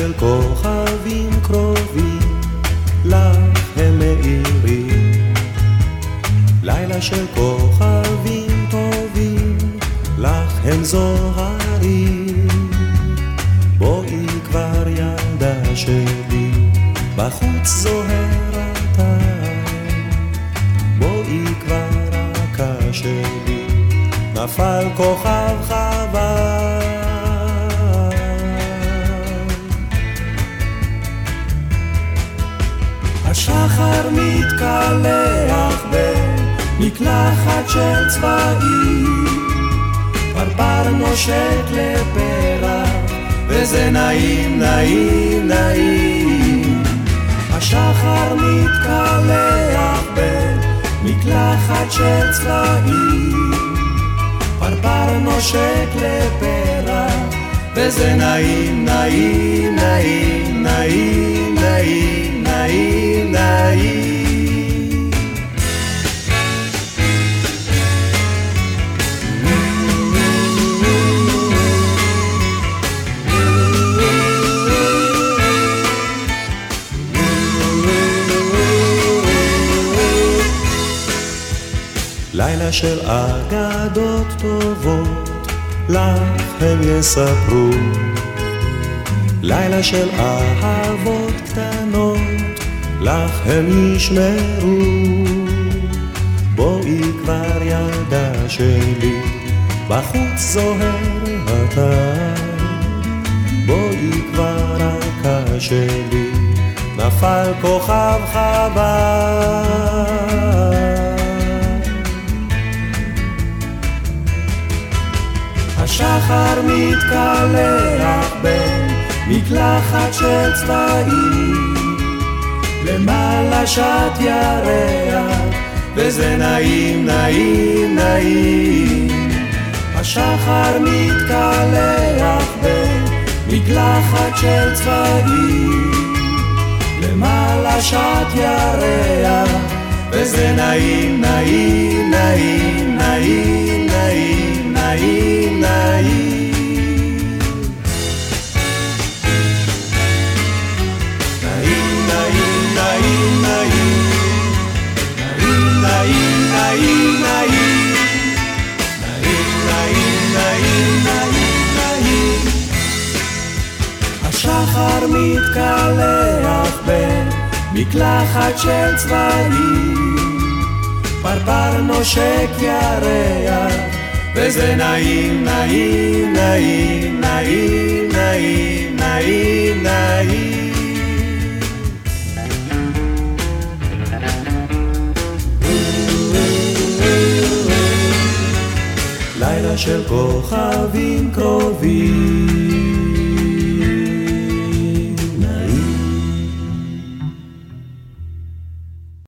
של כוכבים קרובים, לך הם מאירים. לילה של כוכבים טובים, לך הם זוהרים. בואי כבר ילדה שלי, בחוץ זוהר אתה. בואי כבר הקה שלי, נפל כוכב חבל. מתקלח במקלחת של צבעים, פרפר נושק לפרח, וזה נעים, נעים, נעים. השחר מתקלח במקלחת של צבעים, פרפר נושק לפרח, וזה נעים, נעים, נעים, נעים, לילה של אגדות טובות, לך הם יספרו. לילה של אהבות קטנות, לך הם ישמרו. בואי כבר ילדה שלי, בחוץ זוהר הטל. בואי כבר רכה שלי, נפל כוכב חבל. השחר מתקלח במקלחת של צבעים, למעלה שט ירח, וזה נעים, נעים, נעים. השחר מתקלח במקלחת של צבעים, למעלה שט ירח, וזה נעים, נעים, נעים, נעים, השחר מתקלח במקלחת של צבעים, פרפר נושק ירח, וזה נעים, נעים, נעים, נעים, נעים, נעים, נעים. לילה של כוכבים קרובים